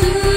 good.